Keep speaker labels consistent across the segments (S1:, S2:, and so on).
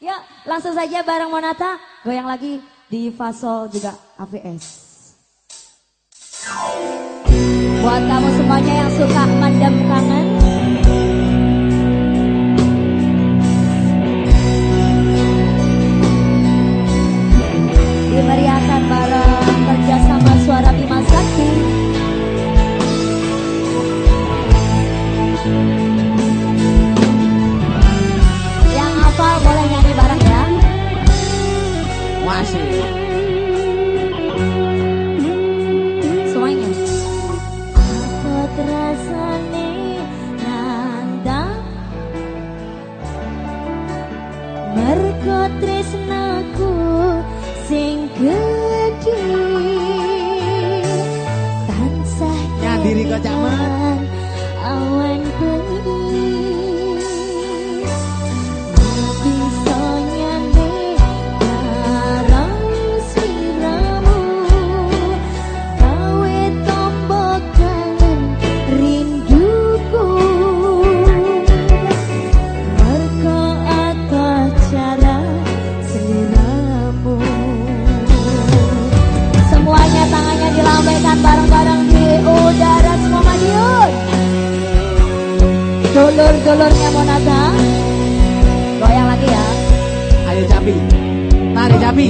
S1: Ya, langsung saja bareng Monata goyang lagi di Fasol juga AVS. Buat kamu semuanya yang suka mendam kangen. Dimeriahkan bareng. fashion. Dulur-dulurnya Monata. Goyang lagi ya.
S2: Ayo Capi Mari Capi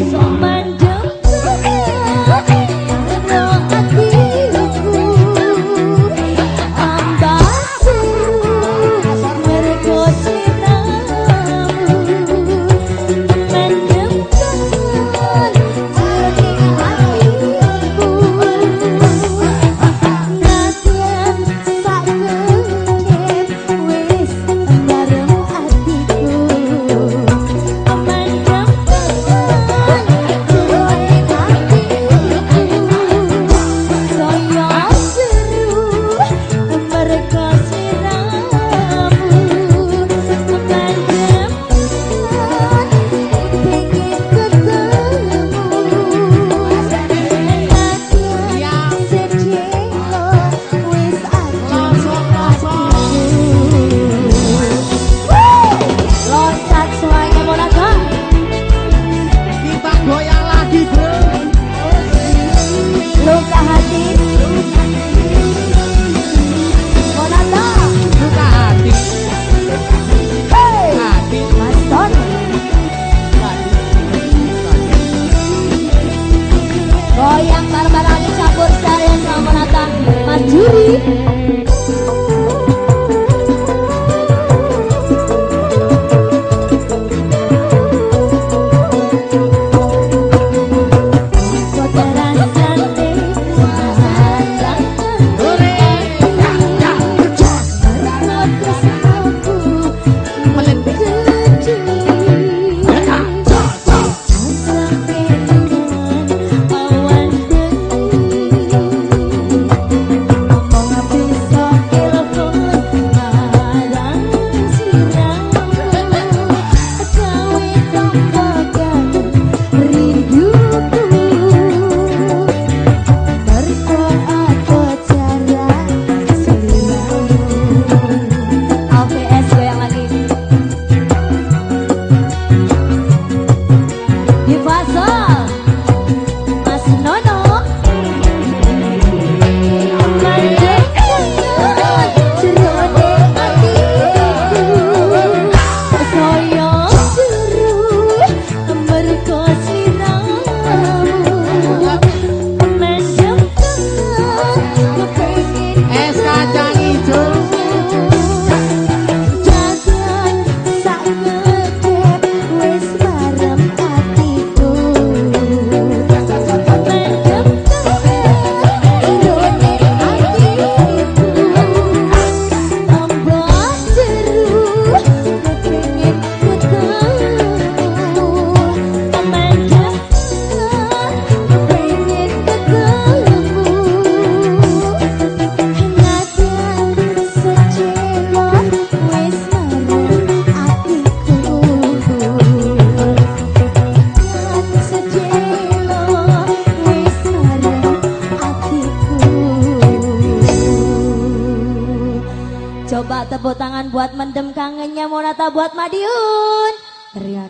S1: Coba tepuk tangan buat mendem kangennya Monata buat Madiun. Teriak.